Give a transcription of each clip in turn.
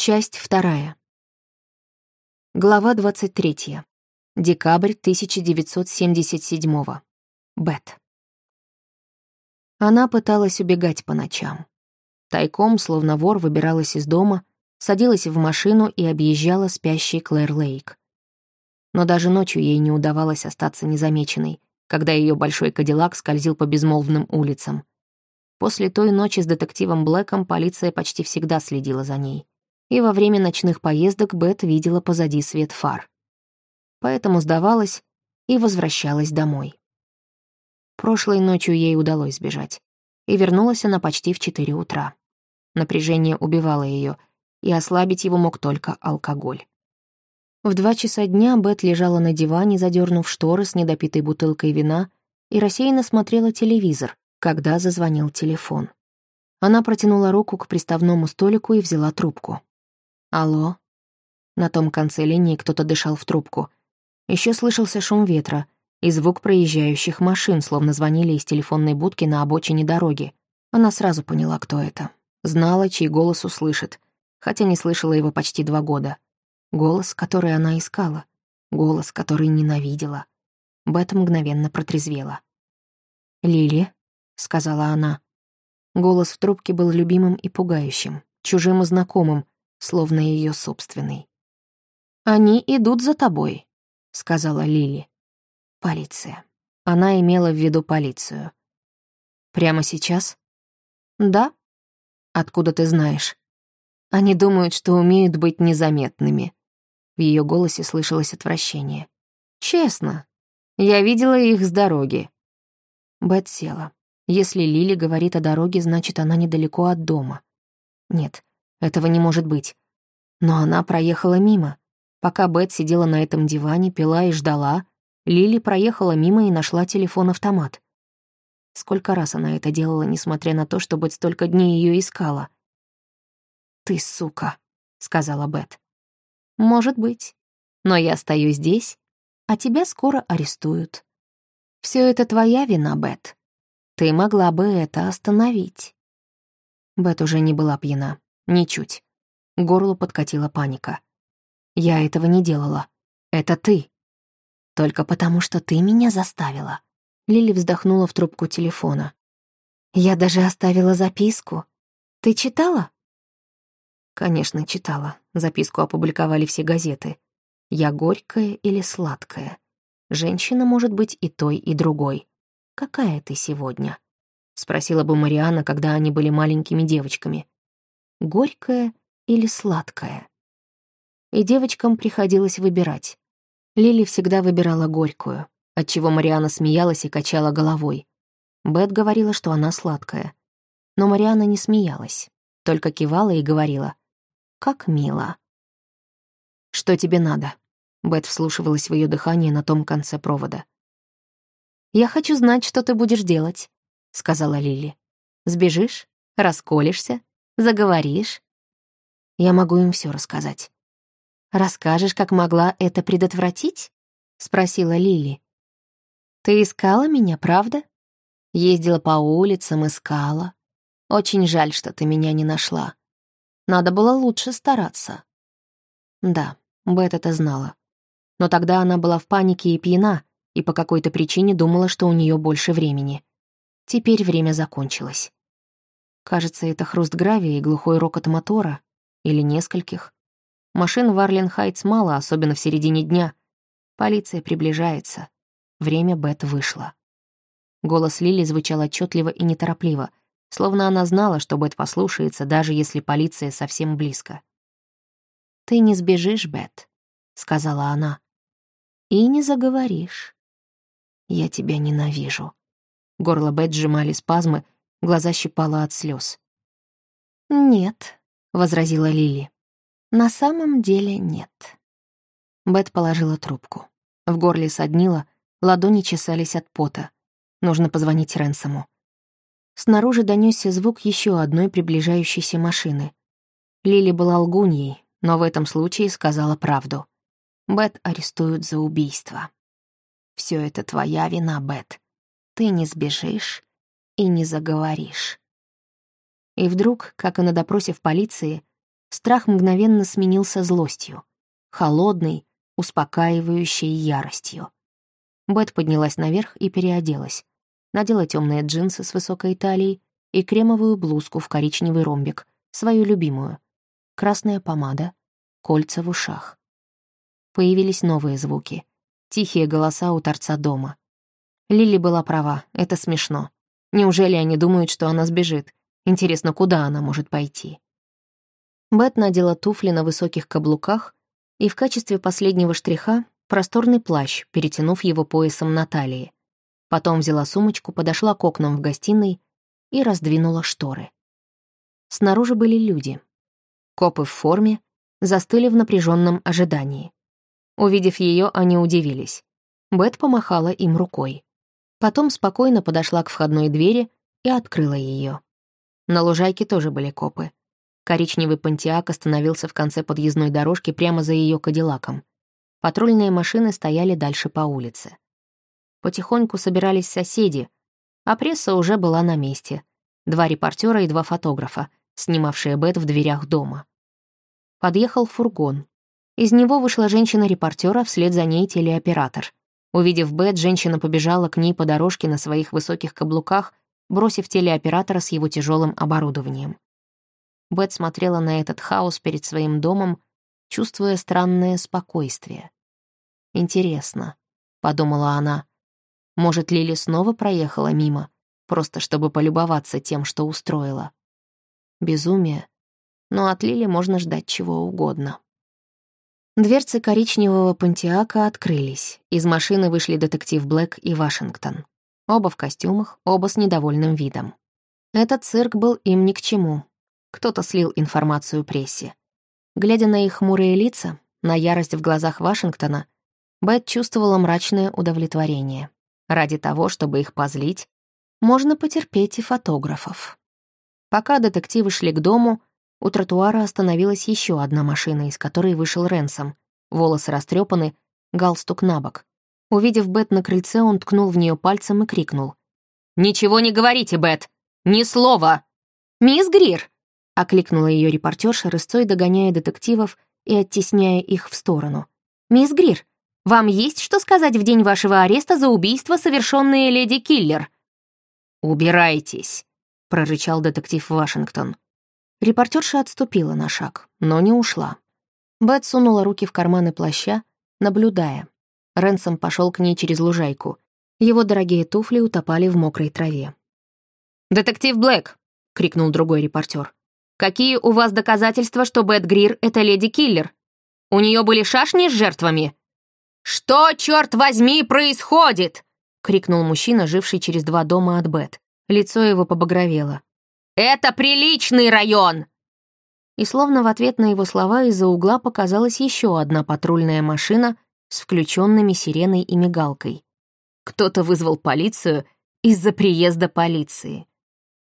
Часть вторая. Глава 23. Декабрь 1977. Бет. Она пыталась убегать по ночам. Тайком, словно вор, выбиралась из дома, садилась в машину и объезжала спящий Клэр Лейк. Но даже ночью ей не удавалось остаться незамеченной, когда ее большой кадиллак скользил по безмолвным улицам. После той ночи с детективом Блэком полиция почти всегда следила за ней и во время ночных поездок Бет видела позади свет фар. Поэтому сдавалась и возвращалась домой. Прошлой ночью ей удалось сбежать, и вернулась она почти в 4 утра. Напряжение убивало ее, и ослабить его мог только алкоголь. В два часа дня Бет лежала на диване, задернув шторы с недопитой бутылкой вина, и рассеянно смотрела телевизор, когда зазвонил телефон. Она протянула руку к приставному столику и взяла трубку. «Алло?» На том конце линии кто-то дышал в трубку. Еще слышался шум ветра и звук проезжающих машин, словно звонили из телефонной будки на обочине дороги. Она сразу поняла, кто это. Знала, чей голос услышит, хотя не слышала его почти два года. Голос, который она искала. Голос, который ненавидела. Бет мгновенно протрезвела. «Лили», — сказала она. Голос в трубке был любимым и пугающим, чужим и знакомым, словно ее собственный. «Они идут за тобой», — сказала Лили. «Полиция». Она имела в виду полицию. «Прямо сейчас?» «Да». «Откуда ты знаешь?» «Они думают, что умеют быть незаметными». В ее голосе слышалось отвращение. «Честно. Я видела их с дороги». Бет села. Если Лили говорит о дороге, значит, она недалеко от дома. Нет, этого не может быть. Но она проехала мимо. Пока Бет сидела на этом диване, пила и ждала, Лили проехала мимо и нашла телефон-автомат. Сколько раз она это делала, несмотря на то, что Бет столько дней ее искала. «Ты сука», — сказала Бет. «Может быть. Но я стою здесь, а тебя скоро арестуют. Все это твоя вина, Бет. Ты могла бы это остановить». Бет уже не была пьяна. Ничуть. Горлу подкатила паника. «Я этого не делала. Это ты. Только потому, что ты меня заставила». Лили вздохнула в трубку телефона. «Я даже оставила записку. Ты читала?» Конечно, читала. Записку опубликовали все газеты. «Я горькая или сладкая?» Женщина может быть и той, и другой. Какая ты сегодня? Спросила бы Мариана, когда они были маленькими девочками горькое или сладкое. И девочкам приходилось выбирать. Лили всегда выбирала горькую, отчего Мариана смеялась и качала головой. Бет говорила, что она сладкая. Но Мариана не смеялась, только кивала и говорила «Как мило». «Что тебе надо?» Бет вслушивалась в ее дыхание на том конце провода. «Я хочу знать, что ты будешь делать», — сказала Лили. «Сбежишь? Расколешься? Заговоришь? Я могу им все рассказать. Расскажешь, как могла это предотвратить? Спросила Лили. Ты искала меня, правда? Ездила по улицам, искала. Очень жаль, что ты меня не нашла. Надо было лучше стараться. Да, Бет это знала. Но тогда она была в панике и пьяна, и по какой-то причине думала, что у нее больше времени. Теперь время закончилось. Кажется, это хруст гравия и глухой рокот мотора. Или нескольких. Машин в Арлен-Хайтс мало, особенно в середине дня. Полиция приближается. Время Бет вышло. Голос Лили звучал отчетливо и неторопливо, словно она знала, что Бет послушается, даже если полиция совсем близко. «Ты не сбежишь, Бет», — сказала она. «И не заговоришь. Я тебя ненавижу». Горло Бет сжимали спазмы, Глаза щипало от слез. «Нет», — возразила Лили. «На самом деле нет». Бет положила трубку. В горле соднило, ладони чесались от пота. Нужно позвонить Ренсому. Снаружи донесся звук еще одной приближающейся машины. Лили была лгуньей, но в этом случае сказала правду. Бет арестуют за убийство. Все это твоя вина, Бет. Ты не сбежишь, и не заговоришь. И вдруг, как и на допросе в полиции, страх мгновенно сменился злостью, холодной, успокаивающей яростью. Бет поднялась наверх и переоделась. Надела темные джинсы с высокой талией и кремовую блузку в коричневый ромбик, свою любимую. Красная помада, кольца в ушах. Появились новые звуки. Тихие голоса у торца дома. Лили была права, это смешно. Неужели они думают, что она сбежит? Интересно, куда она может пойти? Бет надела туфли на высоких каблуках и в качестве последнего штриха просторный плащ, перетянув его поясом на талии. Потом взяла сумочку, подошла к окнам в гостиной и раздвинула шторы. Снаружи были люди. Копы в форме застыли в напряженном ожидании. Увидев ее, они удивились. Бет помахала им рукой. Потом спокойно подошла к входной двери и открыла ее. На лужайке тоже были копы. Коричневый понтиак остановился в конце подъездной дорожки прямо за ее кадиллаком. Патрульные машины стояли дальше по улице. Потихоньку собирались соседи, а пресса уже была на месте. Два репортера и два фотографа, снимавшие Бет в дверях дома. Подъехал фургон. Из него вышла женщина-репортера, вслед за ней телеоператор. Увидев Бет, женщина побежала к ней по дорожке на своих высоких каблуках, бросив телеоператора с его тяжелым оборудованием. Бет смотрела на этот хаос перед своим домом, чувствуя странное спокойствие. «Интересно», — подумала она, — «может, Лили снова проехала мимо, просто чтобы полюбоваться тем, что устроила?» Безумие, но от Лили можно ждать чего угодно. Дверцы коричневого пантиака открылись. Из машины вышли детектив Блэк и Вашингтон. Оба в костюмах, оба с недовольным видом. Этот цирк был им ни к чему, кто-то слил информацию прессе. Глядя на их хмурые лица, на ярость в глазах Вашингтона, Бет чувствовала мрачное удовлетворение. Ради того, чтобы их позлить, можно потерпеть и фотографов. Пока детективы шли к дому, у тротуара остановилась еще одна машина, из которой вышел Ренсом. Волосы растрепаны, галстук на бок. Увидев Бет на крыльце, он ткнул в нее пальцем и крикнул. «Ничего не говорите, Бет! Ни слова!» «Мисс Грир!» окликнула ее репортерша, рысцой догоняя детективов и оттесняя их в сторону. «Мисс Грир, вам есть что сказать в день вашего ареста за убийство, совершенное леди Киллер?» «Убирайтесь», — прорычал детектив Вашингтон. Репортерша отступила на шаг, но не ушла. Бет сунула руки в карманы плаща, наблюдая. Ренсом пошел к ней через лужайку. Его дорогие туфли утопали в мокрой траве. «Детектив Блэк!» — крикнул другой репортер. Какие у вас доказательства, что Бет Грир — это леди-киллер? У нее были шашни с жертвами?» «Что, черт возьми, происходит?» — крикнул мужчина, живший через два дома от Бет. Лицо его побагровело. «Это приличный район!» И словно в ответ на его слова из-за угла показалась еще одна патрульная машина с включенными сиреной и мигалкой. Кто-то вызвал полицию из-за приезда полиции.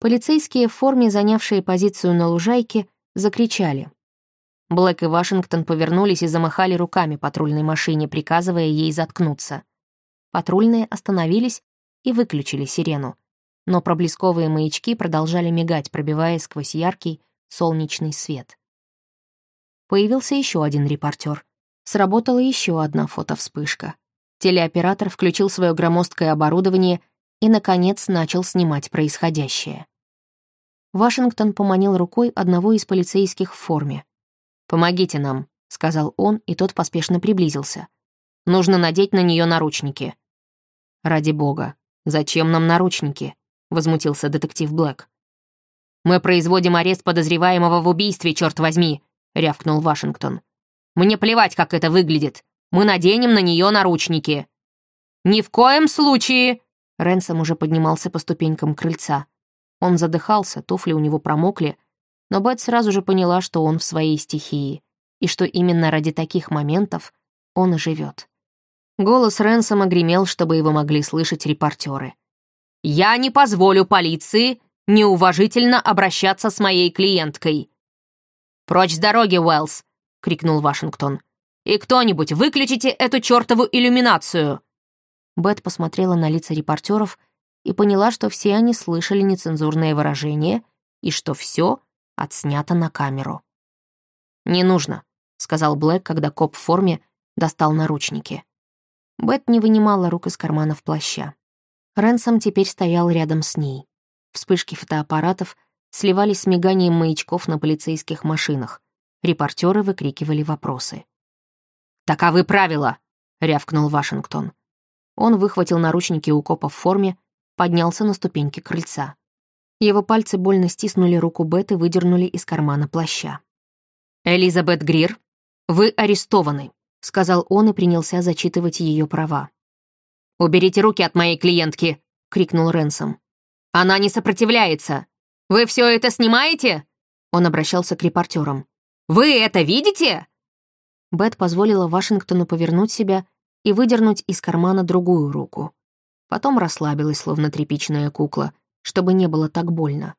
Полицейские в форме, занявшие позицию на лужайке, закричали. Блэк и Вашингтон повернулись и замахали руками патрульной машине, приказывая ей заткнуться. Патрульные остановились и выключили сирену, но проблесковые маячки продолжали мигать, пробивая сквозь яркий солнечный свет. Появился еще один репортер. Сработала еще одна фотовспышка. Телеоператор включил свое громоздкое оборудование и, наконец, начал снимать происходящее. Вашингтон поманил рукой одного из полицейских в форме. «Помогите нам», — сказал он, и тот поспешно приблизился. «Нужно надеть на нее наручники». «Ради бога, зачем нам наручники?» — возмутился детектив Блэк. «Мы производим арест подозреваемого в убийстве, черт возьми!» — рявкнул Вашингтон. «Мне плевать, как это выглядит. Мы наденем на нее наручники». «Ни в коем случае!» Ренсом уже поднимался по ступенькам крыльца. Он задыхался, туфли у него промокли, но Бет сразу же поняла, что он в своей стихии, и что именно ради таких моментов он и живет. Голос Ренсома гремел, чтобы его могли слышать репортеры. «Я не позволю полиции неуважительно обращаться с моей клиенткой!» «Прочь с дороги, Уэллс!» — крикнул Вашингтон. «И кто-нибудь выключите эту чертову иллюминацию!» Бет посмотрела на лица репортеров и поняла, что все они слышали нецензурные выражения и что все отснято на камеру. «Не нужно», — сказал Блэк, когда коп в форме достал наручники. Бет не вынимала рук из карманов плаща. Ренсом теперь стоял рядом с ней. Вспышки фотоаппаратов сливались с миганием маячков на полицейских машинах. Репортеры выкрикивали вопросы. «Таковы правила!» — рявкнул Вашингтон. Он выхватил наручники у копа в форме, поднялся на ступеньки крыльца. Его пальцы больно стиснули руку Бет и выдернули из кармана плаща. «Элизабет Грир, вы арестованы», — сказал он и принялся зачитывать ее права. «Уберите руки от моей клиентки!» — крикнул Ренсом. «Она не сопротивляется! Вы все это снимаете?» Он обращался к репортерам. «Вы это видите?» Бет позволила Вашингтону повернуть себя и выдернуть из кармана другую руку. Потом расслабилась, словно тряпичная кукла, чтобы не было так больно.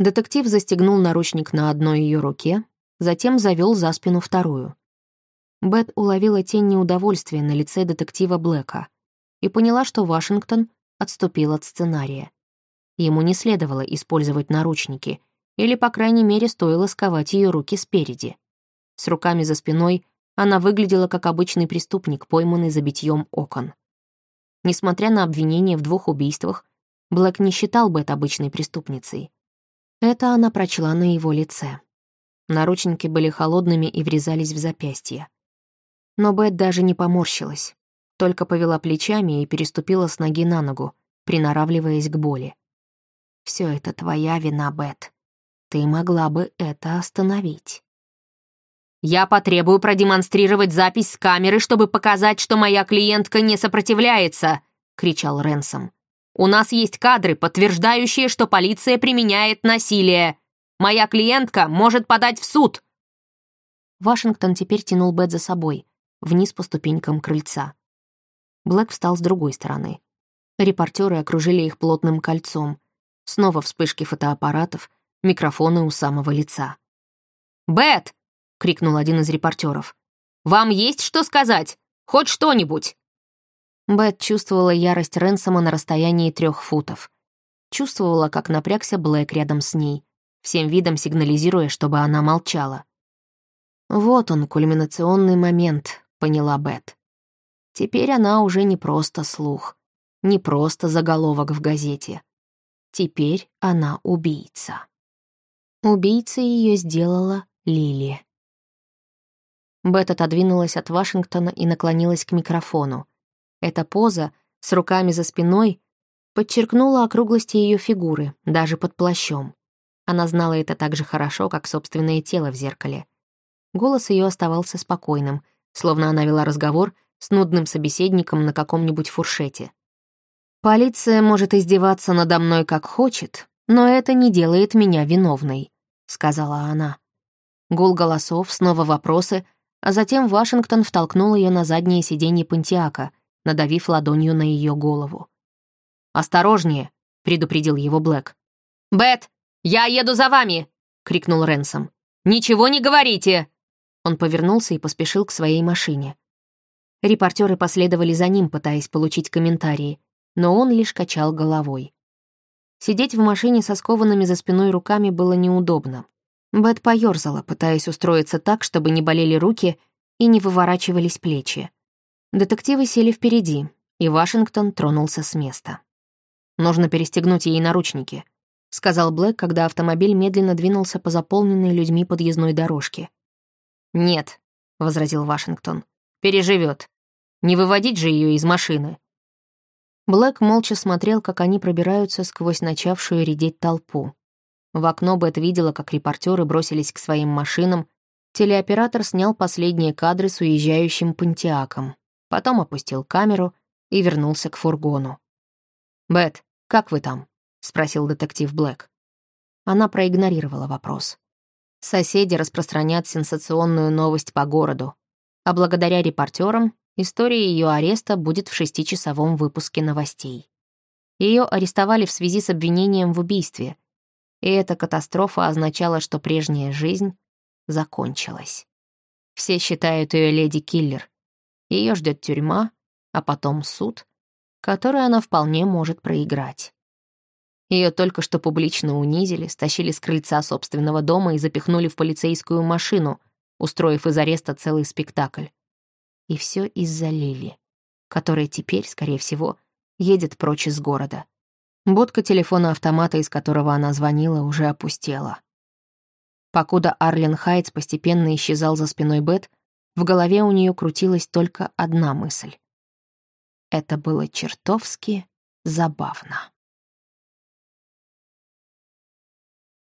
Детектив застегнул наручник на одной ее руке, затем завел за спину вторую. Бет уловила тень неудовольствия на лице детектива Блэка и поняла, что Вашингтон отступил от сценария. Ему не следовало использовать наручники, или, по крайней мере, стоило сковать ее руки спереди. С руками за спиной она выглядела как обычный преступник, пойманный за битьем окон. Несмотря на обвинение в двух убийствах, Блэк не считал Бет обычной преступницей. Это она прочла на его лице. Наручники были холодными и врезались в запястье. Но Бет даже не поморщилась только повела плечами и переступила с ноги на ногу, приноравливаясь к боли. «Все это твоя вина, Бет. Ты могла бы это остановить». «Я потребую продемонстрировать запись с камеры, чтобы показать, что моя клиентка не сопротивляется», — кричал Ренсом. «У нас есть кадры, подтверждающие, что полиция применяет насилие. Моя клиентка может подать в суд». Вашингтон теперь тянул Бет за собой, вниз по ступенькам крыльца. Блэк встал с другой стороны. Репортеры окружили их плотным кольцом. Снова вспышки фотоаппаратов, микрофоны у самого лица. «Бет!» — крикнул один из репортеров. «Вам есть что сказать? Хоть что-нибудь?» Бет чувствовала ярость Ренсома на расстоянии трех футов. Чувствовала, как напрягся Блэк рядом с ней, всем видом сигнализируя, чтобы она молчала. «Вот он, кульминационный момент», — поняла Бет. Теперь она уже не просто слух, не просто заголовок в газете. Теперь она убийца. Убийцей ее сделала Лили. Бет отодвинулась от Вашингтона и наклонилась к микрофону. Эта поза с руками за спиной подчеркнула округлости ее фигуры, даже под плащом. Она знала это так же хорошо, как собственное тело в зеркале. Голос ее оставался спокойным, словно она вела разговор с нудным собеседником на каком-нибудь фуршете. «Полиция может издеваться надо мной как хочет, но это не делает меня виновной», — сказала она. Гул голосов, снова вопросы, а затем Вашингтон втолкнул ее на заднее сиденье Пантиака, надавив ладонью на ее голову. «Осторожнее!» — предупредил его Блэк. «Бет, я еду за вами!» — крикнул Ренсом. «Ничего не говорите!» Он повернулся и поспешил к своей машине. Репортеры последовали за ним, пытаясь получить комментарии, но он лишь качал головой. Сидеть в машине со скованными за спиной руками было неудобно. Бет поёрзала, пытаясь устроиться так, чтобы не болели руки и не выворачивались плечи. Детективы сели впереди, и Вашингтон тронулся с места. «Нужно перестегнуть ей наручники», — сказал Блэк, когда автомобиль медленно двинулся по заполненной людьми подъездной дорожке. «Нет», — возразил Вашингтон, — «переживет. Не выводить же ее из машины. Блэк молча смотрел, как они пробираются сквозь начавшую редеть толпу. В окно Бет видела, как репортеры бросились к своим машинам. Телеоператор снял последние кадры с уезжающим Пантиаком, потом опустил камеру и вернулся к фургону. «Бет, как вы там?» — спросил детектив Блэк. Она проигнорировала вопрос. Соседи распространят сенсационную новость по городу, а благодаря репортерам История ее ареста будет в шестичасовом выпуске новостей. Ее арестовали в связи с обвинением в убийстве, и эта катастрофа означала, что прежняя жизнь закончилась. Все считают ее леди-киллер. Ее ждет тюрьма, а потом суд, который она вполне может проиграть. Ее только что публично унизили, стащили с крыльца собственного дома и запихнули в полицейскую машину, устроив из ареста целый спектакль. И все из-за Лили, которая теперь, скорее всего, едет прочь из города. Будка телефона-автомата, из которого она звонила, уже опустела. Покуда Арлен Хайтс постепенно исчезал за спиной Бет, в голове у нее крутилась только одна мысль. Это было чертовски забавно.